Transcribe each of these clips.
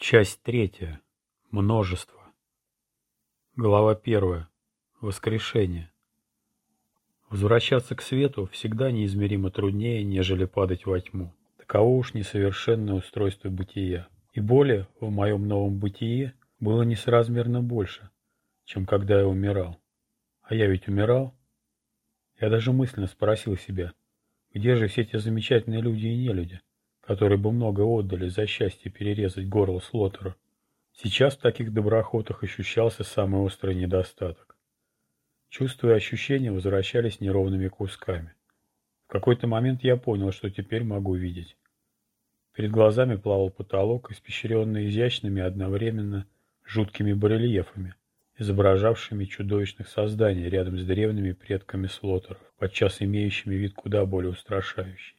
Часть третья. Множество. Глава первая. Воскрешение. Возвращаться к свету всегда неизмеримо труднее, нежели падать во тьму. Таково уж несовершенное устройство бытия. И более в моем новом бытие было несоразмерно больше, чем когда я умирал. А я ведь умирал. Я даже мысленно спросил себя, где же все те замечательные люди и нелюди? Которые бы много отдали за счастье перерезать горло Слотера. Сейчас в таких доброхотах ощущался самый острый недостаток. Чувства и ощущения возвращались неровными кусками. В какой-то момент я понял, что теперь могу видеть. Перед глазами плавал потолок, испещренный изящными одновременно жуткими барельефами, изображавшими чудовищных созданий рядом с древними предками слотеров, подчас имеющими вид куда более устрашающий.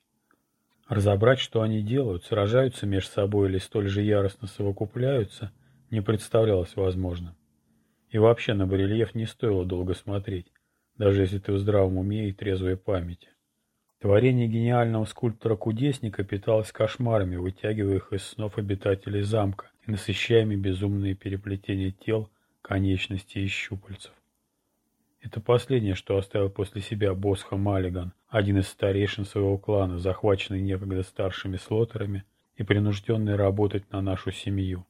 Разобрать, что они делают, сражаются между собой или столь же яростно совокупляются, не представлялось возможным. И вообще на барельеф не стоило долго смотреть, даже если ты в здравом уме и трезвой памяти. Творение гениального скульптора-кудесника питалось кошмарами, вытягивая их из снов обитателей замка и насыщая безумные переплетения тел, конечностей и щупальцев. Это последнее, что оставил после себя Босха Маллиган, один из старейшин своего клана, захваченный некогда старшими слотерами и принужденный работать на нашу семью.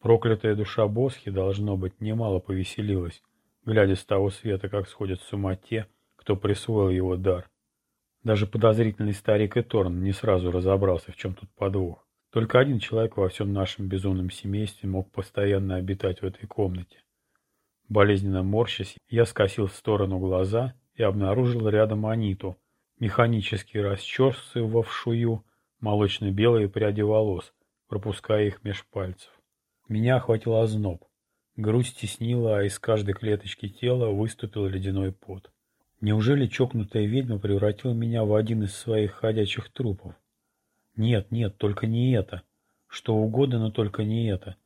Проклятая душа Босхи, должно быть, немало повеселилась, глядя с того света, как сходят с ума те, кто присвоил его дар. Даже подозрительный старик Эторн не сразу разобрался, в чем тут подвох. Только один человек во всем нашем безумном семействе мог постоянно обитать в этой комнате. Болезненно морщась, я скосил в сторону глаза и обнаружил рядом Аниту, механически расчесывавшую молочно-белые пряди волос, пропуская их меж пальцев. Меня охватил озноб. Грудь стеснила, а из каждой клеточки тела выступил ледяной пот. Неужели чокнутая ведьма превратила меня в один из своих ходячих трупов? Нет, нет, только не это. Что угодно, но только не это.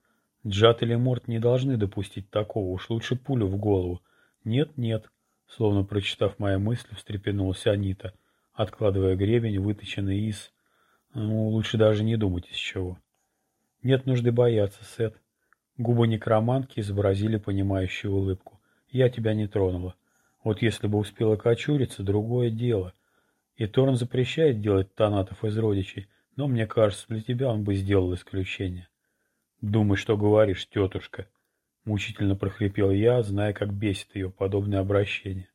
Джад или Морт не должны допустить такого, уж лучше пулю в голову. Нет, нет, словно прочитав мои мысли, встрепенулась Анита, откладывая гребень, выточенный из... Ну, лучше даже не думать из чего. Нет нужды бояться, Сет. Губы некромантки изобразили понимающую улыбку. Я тебя не тронула. Вот если бы успела кочуриться, другое дело. И Торн запрещает делать тонатов из родичей, но мне кажется, для тебя он бы сделал исключение. «Думай, что говоришь, тетушка!» Мучительно прохрипел я, зная, как бесит ее подобное обращение.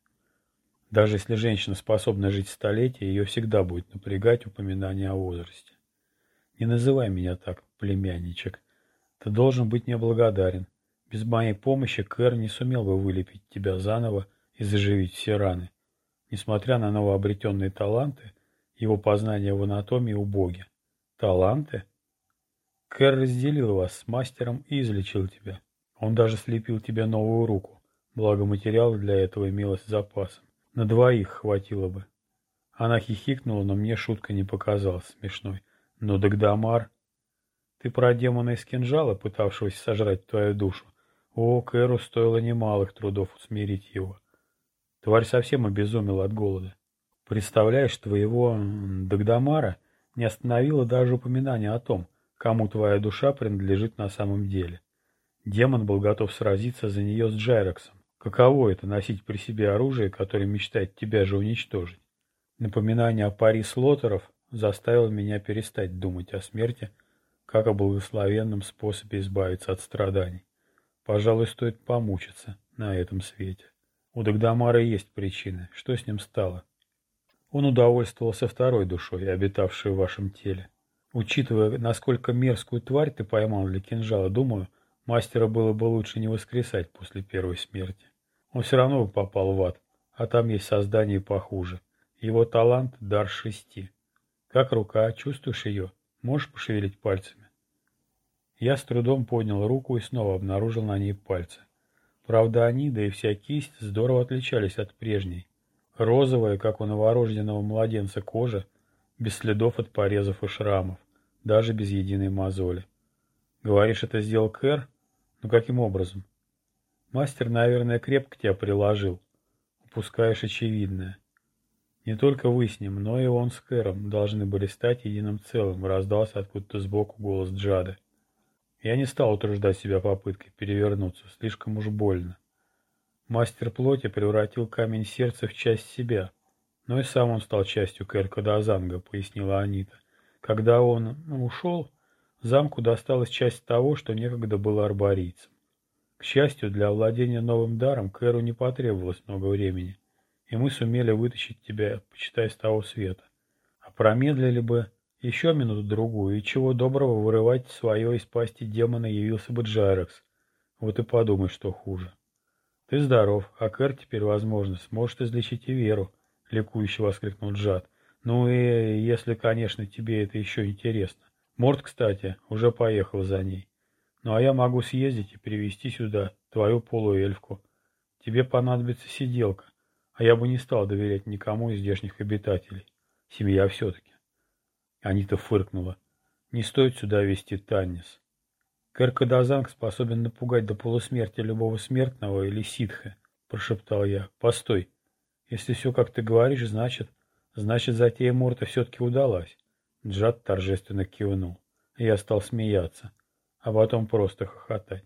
Даже если женщина способна жить столетия, ее всегда будет напрягать упоминание о возрасте. Не называй меня так, племянничек. Ты должен быть мне благодарен. Без моей помощи Кэр не сумел бы вылепить тебя заново и заживить все раны. Несмотря на новообретенные таланты, его познания в анатомии убоги. Таланты? Кэр разделил вас с мастером и излечил тебя. Он даже слепил тебе новую руку, благо материала для этого имелось запасом. На двоих хватило бы. Она хихикнула, но мне шутка не показалась смешной. Но Дагдамар... Ты про демона из кинжала, пытавшегося сожрать твою душу? О, Кэру стоило немалых трудов усмирить его. Тварь совсем обезумела от голода. Представляешь, твоего Дагдамара не остановило даже упоминание о том, кому твоя душа принадлежит на самом деле. Демон был готов сразиться за нее с Джайроксом. Каково это носить при себе оружие, которое мечтает тебя же уничтожить? Напоминание о паре слотеров заставило меня перестать думать о смерти, как о благословенном способе избавиться от страданий. Пожалуй, стоит помучиться на этом свете. У Дагдамара есть причины. Что с ним стало? Он удовольствовался второй душой, обитавшей в вашем теле. Учитывая, насколько мерзкую тварь ты поймал для кинжала, думаю, мастера было бы лучше не воскресать после первой смерти. Он все равно бы попал в ад, а там есть создание похуже. Его талант — дар шести. Как рука, чувствуешь ее? Можешь пошевелить пальцами? Я с трудом поднял руку и снова обнаружил на ней пальцы. Правда, они, да и вся кисть, здорово отличались от прежней. Розовая, как у новорожденного младенца, кожа, без следов от порезов и шрамов даже без единой мозоли. Говоришь, это сделал Кэр? Ну каким образом? Мастер, наверное, крепко тебя приложил. Упускаешь очевидное. Не только вы с ним, но и он с Кэром должны были стать единым целым, раздался откуда-то сбоку голос Джады. Я не стал утруждать себя попыткой перевернуться, слишком уж больно. Мастер плоти превратил камень сердца в часть себя, но и сам он стал частью Кэрка Дазанга, пояснила Анита. Когда он ушел, замку досталась часть того, что некогда было арборийцем. К счастью, для овладения новым даром Кэру не потребовалось много времени, и мы сумели вытащить тебя, почитай, с того света. А промедлили бы еще минуту-другую, и чего доброго вырывать свое из пасти демона явился бы Джайрекс. Вот и подумай, что хуже. Ты здоров, а Кэр теперь, возможно, сможет излечить и веру, — ликующе воскликнул Джад. Ну и если, конечно, тебе это еще интересно. Морд, кстати, уже поехал за ней. Ну а я могу съездить и привезти сюда твою полуэльфку. Тебе понадобится сиделка, а я бы не стал доверять никому из здешних обитателей. Семья все-таки. Анита фыркнула. Не стоит сюда везти Таннис. Керкадазанг способен напугать до полусмерти любого смертного или ситха, прошептал я. Постой. Если все, как ты говоришь, значит... Значит, затея Морта все-таки удалась. Джад торжественно кивнул. Я стал смеяться, а потом просто хохотать.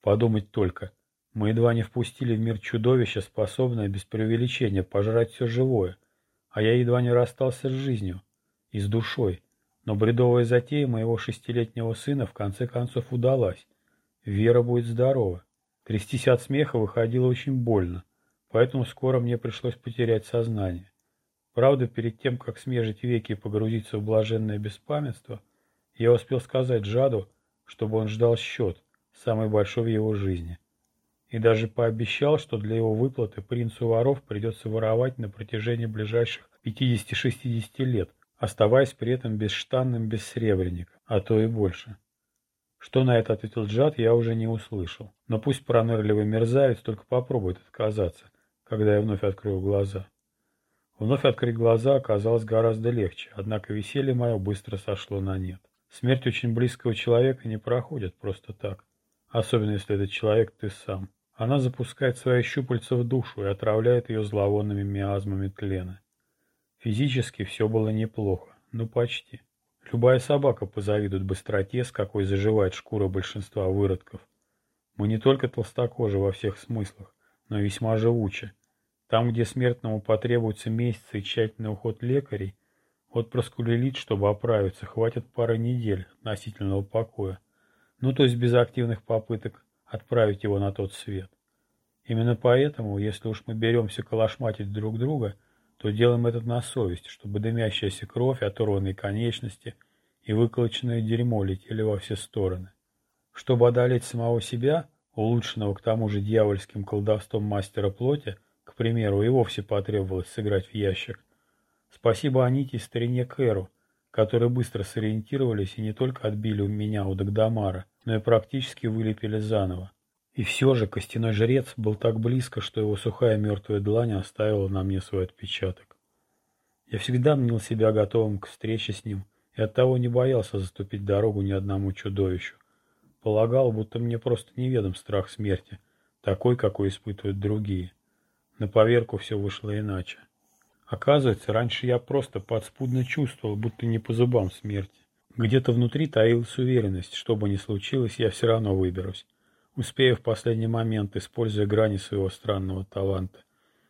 Подумать только. Мы едва не впустили в мир чудовище, способное без преувеличения пожрать все живое. А я едва не расстался с жизнью и с душой. Но бредовая затея моего шестилетнего сына в конце концов удалась. Вера будет здорова. Трястись от смеха выходило очень больно, поэтому скоро мне пришлось потерять сознание. Правда, перед тем, как смежить веки и погрузиться в блаженное беспамятство, я успел сказать Джаду, чтобы он ждал счет, самый большой в его жизни. И даже пообещал, что для его выплаты принцу воров придется воровать на протяжении ближайших 50-60 лет, оставаясь при этом бесштанным бессребренником, а то и больше. Что на это ответил Джад, я уже не услышал. Но пусть пронырливый мерзавец только попробует отказаться, когда я вновь открою глаза. Вновь открыть глаза оказалось гораздо легче, однако веселье мое быстро сошло на нет. Смерть очень близкого человека не проходит просто так, особенно если этот человек ты сам. Она запускает свои щупальца в душу и отравляет ее зловонными миазмами тлена. Физически все было неплохо, ну почти. Любая собака позавидует быстроте, с какой заживает шкура большинства выродков. Мы не только толстокожи во всех смыслах, но и весьма живучи. Там, где смертному потребуется месяцы и тщательный уход лекарей, отпрыску лилит, чтобы оправиться, хватит пары недель относительного покоя. Ну, то есть без активных попыток отправить его на тот свет. Именно поэтому, если уж мы беремся калашматить друг друга, то делаем это на совесть, чтобы дымящаяся кровь, оторванные конечности и выколоченное дерьмо летели во все стороны. Чтобы одолеть самого себя, улучшенного к тому же дьявольским колдовством мастера плоти, к примеру, и вовсе потребовалось сыграть в ящик. Спасибо Аните и старине Кэру, которые быстро сориентировались и не только отбили у меня у Дагдамара, но и практически вылепили заново. И все же костяной жрец был так близко, что его сухая мертвая длань оставила на мне свой отпечаток. Я всегда мнил себя готовым к встрече с ним и оттого не боялся заступить дорогу ни одному чудовищу. Полагал, будто мне просто неведом страх смерти, такой, какой испытывают другие. На поверку все вышло иначе. Оказывается, раньше я просто подспудно чувствовал, будто не по зубам смерти. Где-то внутри таилась уверенность, что бы ни случилось, я все равно выберусь. Успею в последний момент, используя грани своего странного таланта.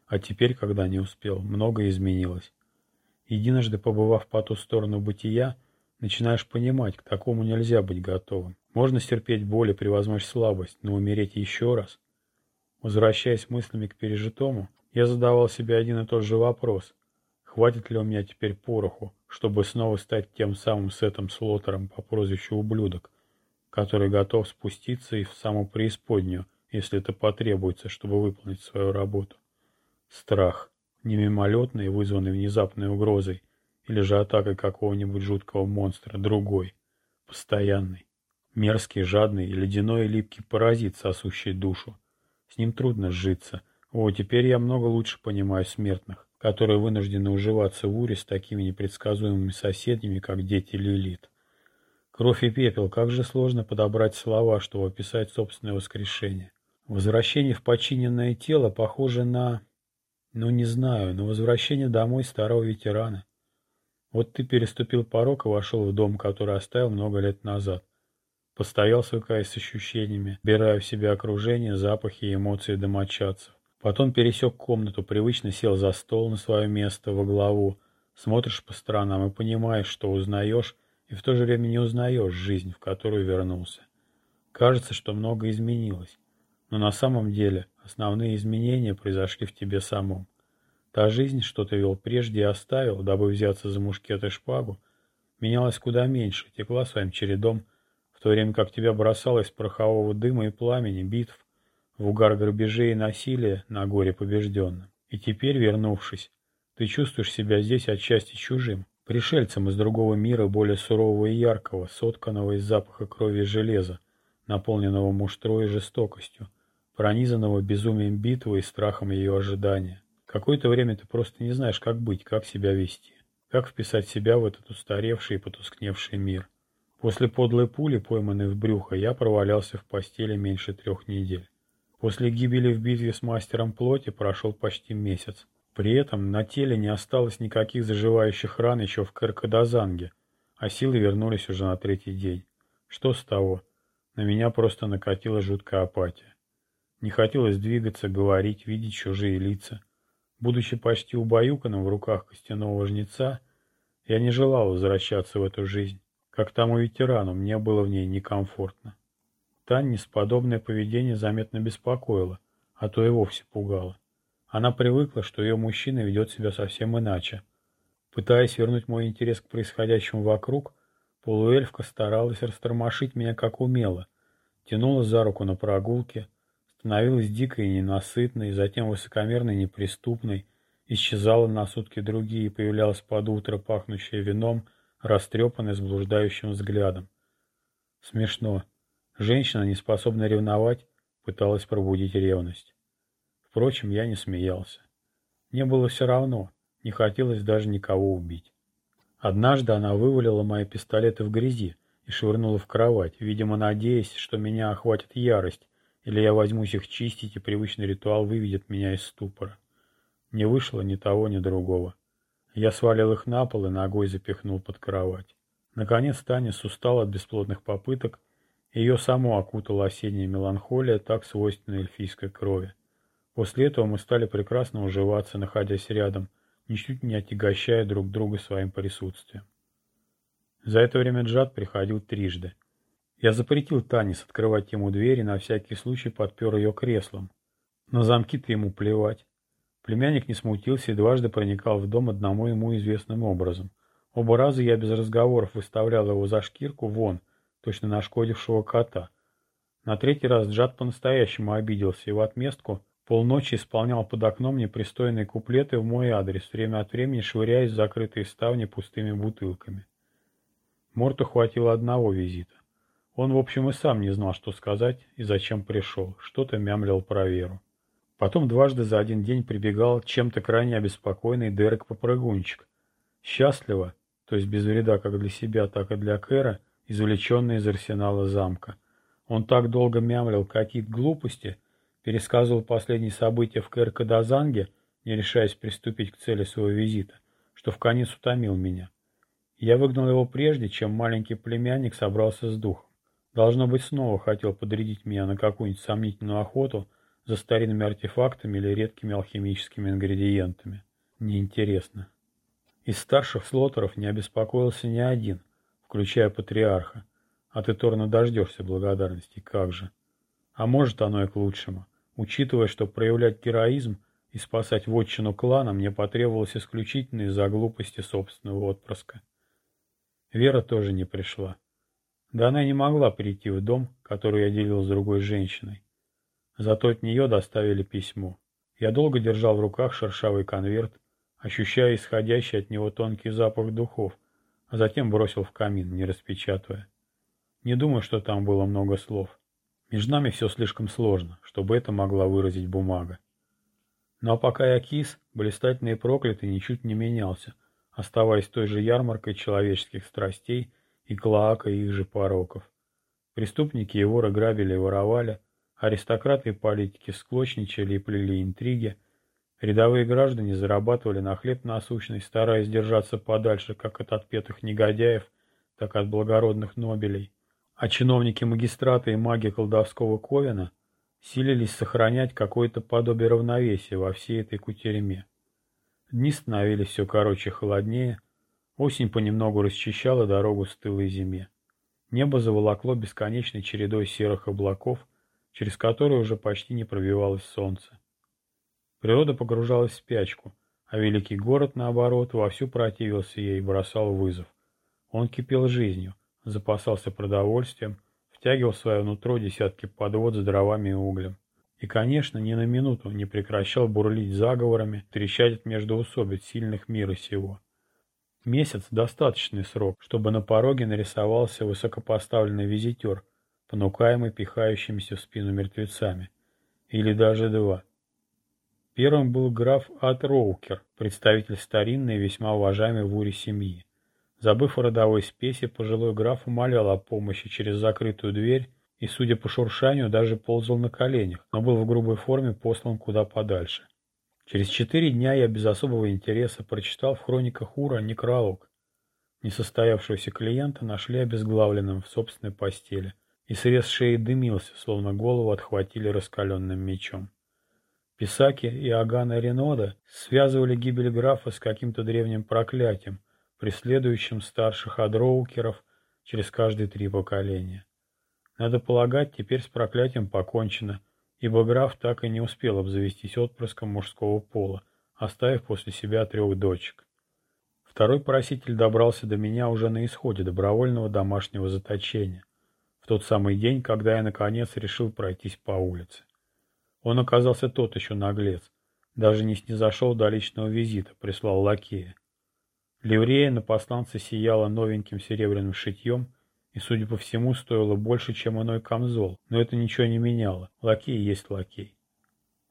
А теперь, когда не успел, многое изменилось. Единожды побывав по ту сторону бытия, начинаешь понимать, к такому нельзя быть готовым. Можно стерпеть боль и превозмочь слабость, но умереть еще раз Возвращаясь мыслями к пережитому, я задавал себе один и тот же вопрос. Хватит ли у меня теперь пороху, чтобы снова стать тем самым Сетом Слотером по прозвищу Ублюдок, который готов спуститься и в саму преисподнюю, если это потребуется, чтобы выполнить свою работу? Страх, не мимолетный, вызванный внезапной угрозой, или же атакой какого-нибудь жуткого монстра, другой, постоянный, мерзкий, жадный, ледяной и липкий паразит, сосущий душу, с ним трудно сжиться. О, теперь я много лучше понимаю смертных, которые вынуждены уживаться в уре с такими непредсказуемыми соседями, как дети Лилит. Кровь и пепел, как же сложно подобрать слова, чтобы описать собственное воскрешение. Возвращение в починенное тело похоже на... Ну, не знаю, на возвращение домой старого ветерана. Вот ты переступил порог и вошел в дом, который оставил много лет назад. Постоял, свыкаясь с ощущениями, убирая в себя окружение, запахи и эмоции домочадцев. Потом пересек комнату, привычно сел за стол на свое место во главу. Смотришь по сторонам и понимаешь, что узнаешь, и в то же время не узнаешь жизнь, в которую вернулся. Кажется, что много изменилось, но на самом деле основные изменения произошли в тебе самом. Та жизнь, что ты вел прежде и оставил, дабы взяться за мушкет и шпагу, менялась куда меньше, текла своим чередом, то время как тебя бросало из порохового дыма и пламени, битв, в угар грабежей и насилия на горе побежденным. И теперь, вернувшись, ты чувствуешь себя здесь отчасти чужим, пришельцем из другого мира, более сурового и яркого, сотканного из запаха крови и железа, наполненного муштрой и жестокостью, пронизанного безумием битвы и страхом ее ожидания. Какое-то время ты просто не знаешь, как быть, как себя вести, как вписать себя в этот устаревший и потускневший мир. После подлой пули, пойманной в брюхо, я провалялся в постели меньше трех недель. После гибели в битве с мастером плоти прошел почти месяц. При этом на теле не осталось никаких заживающих ран еще в Каркадазанге, а силы вернулись уже на третий день. Что с того? На меня просто накатила жуткая апатия. Не хотелось двигаться, говорить, видеть чужие лица. Будучи почти убаюканным в руках костяного жнеца, я не желал возвращаться в эту жизнь. Как тому ветерану, мне было в ней некомфортно. Таннис подобное поведение заметно беспокоило, а то и вовсе пугало. Она привыкла, что ее мужчина ведет себя совсем иначе. Пытаясь вернуть мой интерес к происходящему вокруг, полуэльфка старалась растормошить меня как умела, тянула за руку на прогулке, становилась дикой и ненасытной, затем высокомерной и неприступной, исчезала на сутки другие появлялась под утро, пахнущая вином, растрепанная с блуждающим взглядом. Смешно. Женщина, не способная ревновать, пыталась пробудить ревность. Впрочем, я не смеялся. Мне было все равно, не хотелось даже никого убить. Однажды она вывалила мои пистолеты в грязи и швырнула в кровать, видимо, надеясь, что меня охватит ярость, или я возьмусь их чистить, и привычный ритуал выведет меня из ступора. Не вышло ни того, ни другого. Я свалил их на пол и ногой запихнул под кровать. Наконец Танис устал от бесплодных попыток, ее саму окутала осенняя меланхолия, так свойственная эльфийской крови. После этого мы стали прекрасно уживаться, находясь рядом, ничуть не отягощая друг друга своим присутствием. За это время Джад приходил трижды. Я запретил Танис открывать ему двери, на всякий случай подпер ее креслом. На замки-то ему плевать. Племянник не смутился и дважды проникал в дом одному ему известным образом. Оба раза я без разговоров выставлял его за шкирку вон, точно нашкодившего кота. На третий раз Джад по-настоящему обиделся и в отместку полночи исполнял под окном непристойные куплеты в мой адрес, время от времени швыряясь в закрытые ставни пустыми бутылками. Морту хватило одного визита. Он, в общем, и сам не знал, что сказать и зачем пришел, что-то мямлил про веру. Потом дважды за один день прибегал чем-то крайне обеспокоенный Дерек-попрыгунчик. Счастливо, то есть без вреда как для себя, так и для Кэра, извлеченный из арсенала замка. Он так долго мямлил какие-то глупости, пересказывал последние события в Кэр-Кадазанге, не решаясь приступить к цели своего визита, что в конец утомил меня. Я выгнал его прежде, чем маленький племянник собрался с духом. Должно быть, снова хотел подрядить меня на какую-нибудь сомнительную охоту за старинными артефактами или редкими алхимическими ингредиентами. Неинтересно. Из старших слотеров не обеспокоился ни один, включая патриарха. А ты, Торна, дождешься благодарности, как же. А может, оно и к лучшему. Учитывая, что проявлять героизм и спасать вотчину клана мне потребовалось исключительно из-за глупости собственного отпрыска. Вера тоже не пришла. Да она не могла прийти в дом, который я делил с другой женщиной. Зато от нее доставили письмо. Я долго держал в руках шершавый конверт, ощущая исходящий от него тонкий запах духов, а затем бросил в камин, не распечатывая. Не думаю, что там было много слов. Между нами все слишком сложно, чтобы это могла выразить бумага. Ну а пока я кис, блистательный проклятый ничуть не менялся, оставаясь той же ярмаркой человеческих страстей – и клоака их же пороков. Преступники воры грабили и воровали, аристократы и политики склочничали и плели интриги, рядовые граждане зарабатывали на хлеб насущный, стараясь держаться подальше как от отпетых негодяев, так от благородных нобелей. а чиновники магистрата и маги колдовского Ковина силились сохранять какое-то подобие равновесия во всей этой кутерьме. Дни становились все короче и холоднее, осень понемногу расчищала дорогу стылой зиме. Небо заволокло бесконечной чередой серых облаков, через которые уже почти не пробивалось солнце. Природа погружалась в спячку, а великий город, наоборот, вовсю противился ей и бросал вызов. Он кипел жизнью, запасался продовольствием, втягивал в свое нутро десятки подвод с дровами и углем. И, конечно, ни на минуту не прекращал бурлить заговорами, трещать от междоусобиц сильных мира сего. Месяц – достаточный срок, чтобы на пороге нарисовался высокопоставленный визитер, понукаемый пихающимися в спину мертвецами. Или даже два. Первым был граф Ат Роукер, представитель старинной и весьма уважаемой в Уре семьи. Забыв о родовой спеси, пожилой граф умолял о помощи через закрытую дверь и, судя по шуршанию, даже ползал на коленях, но был в грубой форме послан куда подальше. Через четыре дня я без особого интереса прочитал в хрониках Ура некролог. Несостоявшегося клиента нашли обезглавленным в собственной постели, и срез шеи дымился, словно голову отхватили раскаленным мечом. Писаки и Агана Ренода связывали гибель графа с каким-то древним проклятием, преследующим старших адроукеров через каждые три поколения. Надо полагать, теперь с проклятием покончено, ибо граф так и не успел обзавестись отпрыском мужского пола, оставив после себя трех дочек. Второй проситель добрался до меня уже на исходе добровольного домашнего заточения, в тот самый день, когда я наконец решил пройтись по улице. Он оказался тот еще наглец, даже не снизошел до личного визита, прислал лакея. Ливрея на посланце сияла новеньким серебряным шитьем и, судя по всему, стоила больше, чем иной камзол, но это ничего не меняло. Лакей есть лакей.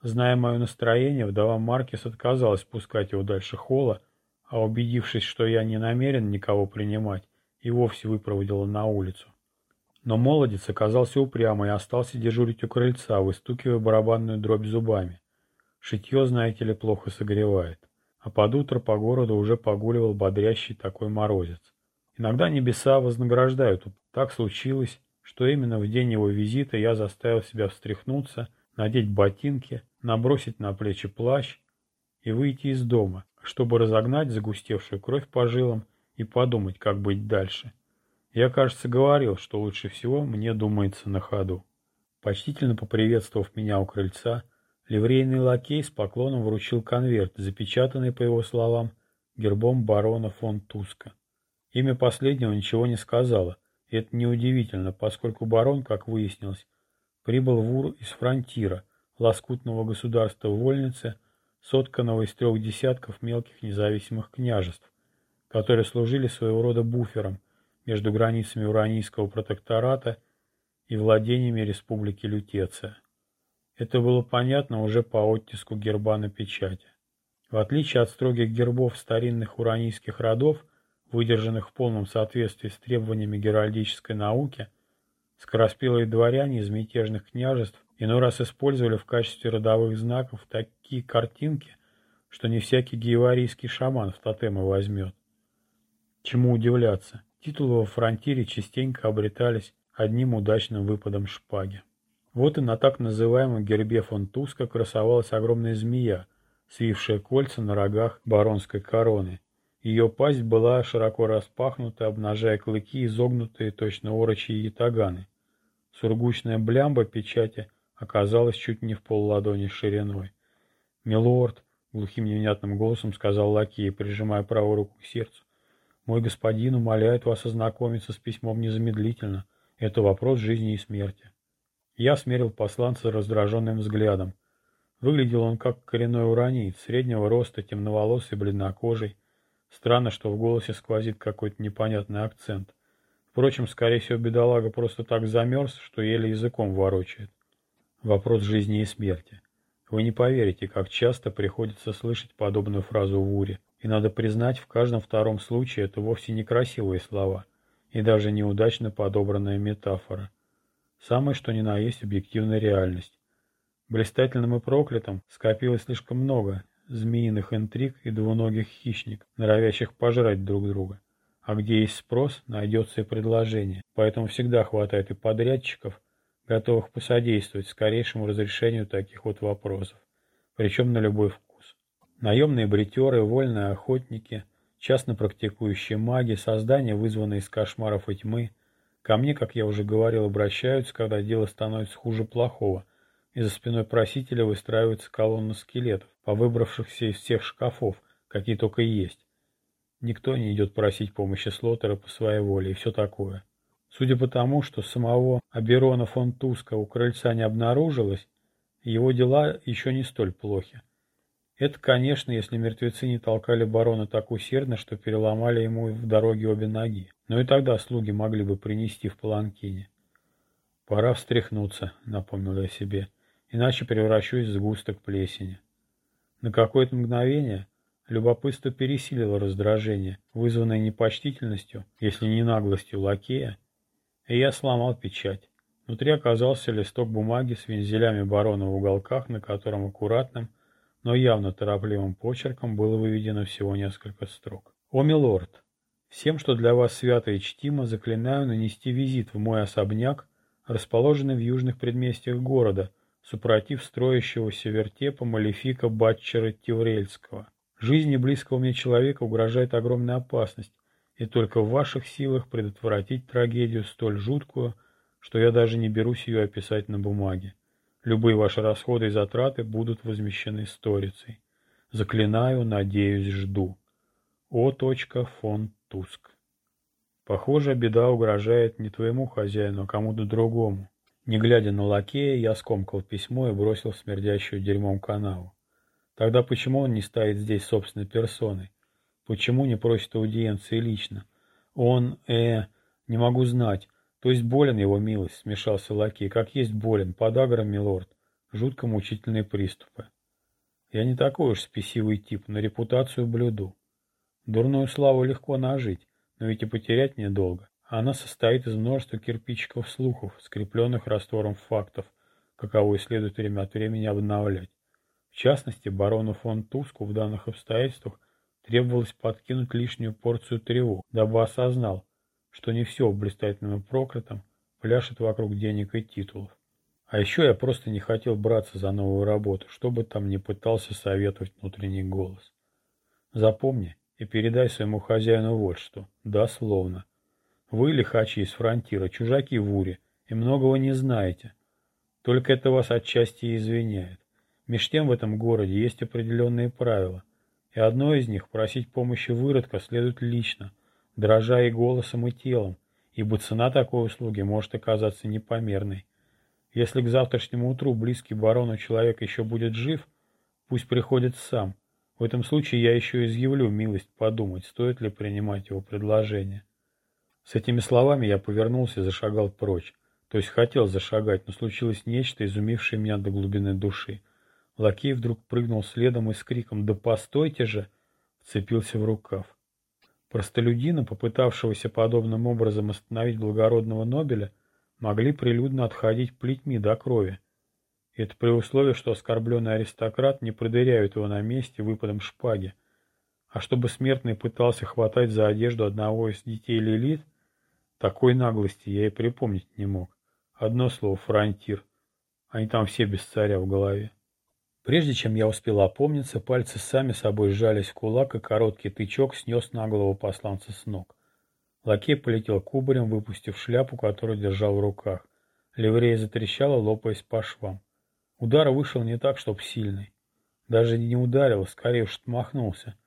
Зная мое настроение, вдова Маркис отказалась пускать его дальше холла, а убедившись, что я не намерен никого принимать, и вовсе выпроводила на улицу. Но молодец оказался упрямый и остался дежурить у крыльца, выстукивая барабанную дробь зубами. Шитье, знаете ли, плохо согревает а под утро по городу уже погуливал бодрящий такой морозец. Иногда небеса вознаграждают. Так случилось, что именно в день его визита я заставил себя встряхнуться, надеть ботинки, набросить на плечи плащ и выйти из дома, чтобы разогнать загустевшую кровь по жилам и подумать, как быть дальше. Я, кажется, говорил, что лучше всего мне думается на ходу. Почтительно поприветствовав меня у крыльца, Ливрейный лакей с поклоном вручил конверт, запечатанный, по его словам, гербом барона фон Туска. Имя последнего ничего не сказала, и это неудивительно, поскольку барон, как выяснилось, прибыл в Ур из фронтира, лоскутного государства Вольницы, сотканного из трех десятков мелких независимых княжеств, которые служили своего рода буфером между границами Уранийского протектората и владениями Республики Лютеция. Это было понятно уже по оттиску герба на печати. В отличие от строгих гербов старинных уранийских родов, выдержанных в полном соответствии с требованиями геральдической науки, скороспелые дворяне из мятежных княжеств иной раз использовали в качестве родовых знаков такие картинки, что не всякий гееварийский шаман в тотемы возьмет. Чему удивляться, титулы во фронтире частенько обретались одним удачным выпадом шпаги. Вот и на так называемом гербе фон Туска красовалась огромная змея, свившая кольца на рогах баронской короны. Ее пасть была широко распахнута, обнажая клыки, изогнутые точно орочи и ятаганы. Сургучная блямба печати оказалась чуть не в полладони шириной. «Милорд», — глухим невнятным голосом сказал лакей, прижимая правую руку к сердцу, — «мой господин умоляет вас ознакомиться с письмом незамедлительно. Это вопрос жизни и смерти». Я смерил посланца раздраженным взглядом. Выглядел он как коренной ураниец, среднего роста, темноволосый, бледнокожий. Странно, что в голосе сквозит какой-то непонятный акцент. Впрочем, скорее всего, бедолага просто так замерз, что еле языком ворочает. Вопрос жизни и смерти. Вы не поверите, как часто приходится слышать подобную фразу в Уре. И надо признать, в каждом втором случае это вовсе не красивые слова и даже неудачно подобранная метафора. Самое что ни на есть объективная реальность. Блистательным и проклятым скопилось слишком много змеиных интриг и двуногих хищник, норовящих пожрать друг друга. А где есть спрос, найдется и предложение. Поэтому всегда хватает и подрядчиков, готовых посодействовать скорейшему разрешению таких вот вопросов. Причем на любой вкус. Наемные бритеры, вольные охотники, частно практикующие маги, создания, вызванные из кошмаров и тьмы. Ко мне, как я уже говорил, обращаются, когда дело становится хуже плохого, и за спиной просителя выстраивается колонна скелетов, повыбравшихся из всех шкафов, какие только есть. Никто не идет просить помощи Слотера по своей воле и все такое. Судя по тому, что самого Аберона фон Туска у крыльца не обнаружилось, его дела еще не столь плохи. Это, конечно, если мертвецы не толкали барона так усердно, что переломали ему в дороге обе ноги. Но и тогда слуги могли бы принести в паланкине. «Пора встряхнуться», — напомнил я себе, — «иначе превращусь в сгусток плесени». На какое-то мгновение Любопытство пересилило раздражение, вызванное непочтительностью, если не наглостью лакея, и я сломал печать. Внутри оказался листок бумаги с вензелями барона в уголках, на котором аккуратным, но явно торопливым почерком было выведено всего несколько строк. «О, милорд! Всем, что для вас свято и чтимо, заклинаю нанести визит в мой особняк, расположенный в южных предместьях города, супротив строящегося вертепа Малефика Батчера Теврельского. Жизни близкого мне человека угрожает огромная опасность, и только в ваших силах предотвратить трагедию столь жуткую, что я даже не берусь ее описать на бумаге. Любые ваши расходы и затраты будут возмещены сторицей. Заклинаю, надеюсь, жду. О. фон Туск. Похоже, беда угрожает не твоему хозяину, а кому-то другому. Не глядя на лакея, я скомкал письмо и бросил в смердящую дерьмом канаву. Тогда почему он не стоит здесь собственной персоной? Почему не просит аудиенции лично? Он, э, не могу знать. То есть болен его милость, смешался лакей. Как есть болен, подагра, милорд. Жутко мучительные приступы. Я не такой уж спесивый тип, на репутацию блюду. Дурную славу легко нажить, но ведь и потерять недолго. Она состоит из множества кирпичиков слухов, скрепленных раствором фактов, каковой следует время от времени обновлять. В частности, барону фон Туску в данных обстоятельствах требовалось подкинуть лишнюю порцию тревог, дабы осознал, что не все в блистательном и проклятом пляшет вокруг денег и титулов. А еще я просто не хотел браться за новую работу, чтобы там не пытался советовать внутренний голос. Запомни и передай своему хозяину вот что, дословно. Вы, лихачи из фронтира, чужаки в Уре, и многого не знаете. Только это вас отчасти извиняет. Меж тем в этом городе есть определенные правила, и одно из них – просить помощи выродка следует лично, дрожа и голосом, и телом, ибо цена такой услуги может оказаться непомерной. Если к завтрашнему утру близкий барону человек еще будет жив, пусть приходит сам. В этом случае я еще изъявлю милость подумать, стоит ли принимать его предложение. С этими словами я повернулся и зашагал прочь. То есть хотел зашагать, но случилось нечто, изумившее меня до глубины души. Лакей вдруг прыгнул следом и с криком «Да постойте же!» вцепился в рукав. Простолюдина, попытавшегося подобным образом остановить благородного Нобеля, могли прилюдно отходить плетьми до крови. Это при условии, что оскорбленный аристократ не продыряют его на месте выпадом шпаги. А чтобы смертный пытался хватать за одежду одного из детей Лилит, такой наглости я и припомнить не мог. Одно слово — фронтир. Они там все без царя в голове. Прежде чем я успел опомниться, пальцы сами собой сжались в кулак, и короткий тычок снес наглого посланца с ног. Лакей полетел кубарем, выпустив шляпу, которую держал в руках. Ливрея затрещала, лопаясь по швам. Удар вышел не так, чтоб сильный. Даже не ударил, скорее уж отмахнулся.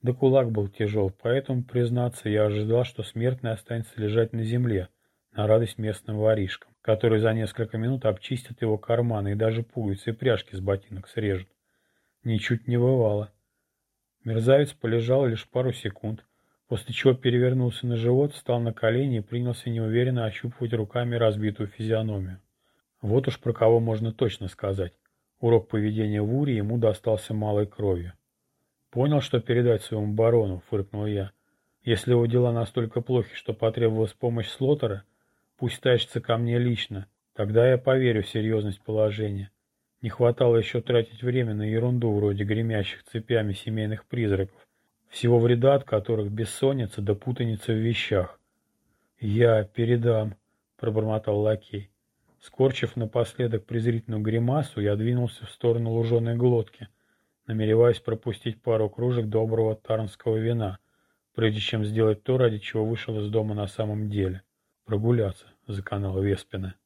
Да кулак был тяжел, поэтому, признаться, я ожидал, что смертный останется лежать на земле, на радость местным воришкам которые за несколько минут обчистят его карманы и даже пуговицы и пряжки с ботинок срежут. Ничуть не бывало. Мерзавец полежал лишь пару секунд, после чего перевернулся на живот, встал на колени и принялся неуверенно ощупывать руками разбитую физиономию. Вот уж про кого можно точно сказать. Урок поведения в Уре ему достался малой кровью. «Понял, что передать своему барону», — фыркнул я. «Если его дела настолько плохи, что потребовалась помощь Слотера, — Пусть тащится ко мне лично. Тогда я поверю в серьезность положения. Не хватало еще тратить время на ерунду вроде гремящих цепями семейных призраков, Всего вреда от которых бессонница да путаница в вещах. «Я передам», — пробормотал лакей. Скорчив напоследок презрительную гримасу, я двинулся в сторону луженой глотки, намереваясь пропустить пару кружек доброго тарнского вина, прежде чем сделать то, ради чего вышел из дома на самом деле — прогуляться за канал Веспина.